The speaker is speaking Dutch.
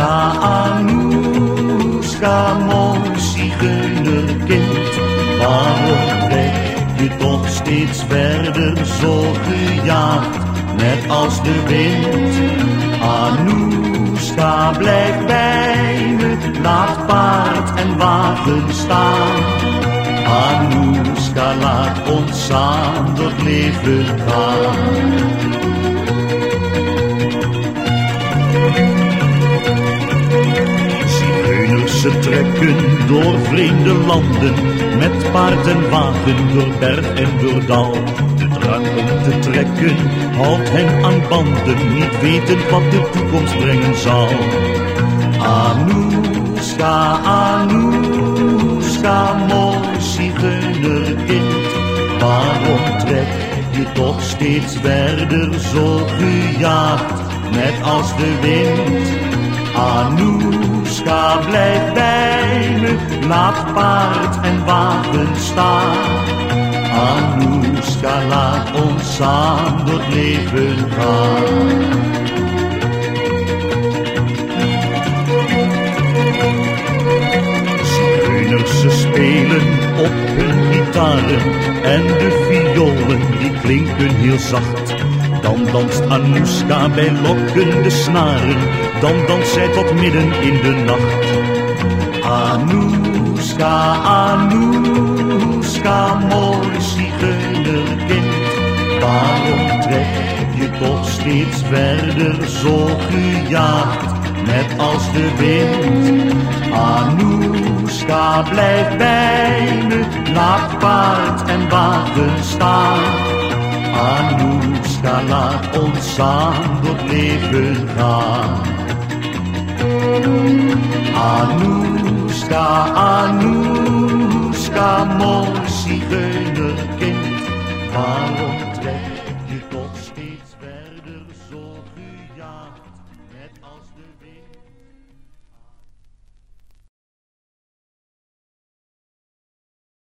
Anoeska Anoushka, mooi zigeunerkind. Waarom werd je toch steeds verder zo gejaagd, net als de wind? Anoushka, blijf bij me, laat paard en wagen staan. Anoushka, laat ons samen leven gaan. Ze trekken door vreemde landen, met paard en wagen door berg en door dal. De drang om te trekken houdt hen aan banden, niet weten wat de toekomst brengen zal. Anouska, Anouska, mooi zigeunerkind, waarom trek je toch steeds verder zo gejaagd, net als de wind? Anouska, blijf laat paard en wagen staan. Anouska, laat ons samen het leven gaan. Ze spelen op hun gitaren en de violen die klinken heel zacht. Dan danst Anouska bij lokkende snaren, dan danst zij tot midden in de nacht. Anouska, Anouska, mooi zigeunerkind, waarom trek je toch steeds verder zo gejaagd, net als de wind? Anouska, blijf bij me, laat paard en wagen staan. Anouska, laat ons samen door leven gaan. Anouska, zigeunerkind, waarom trek je toch steeds verder zo gejaagd, net als de wind?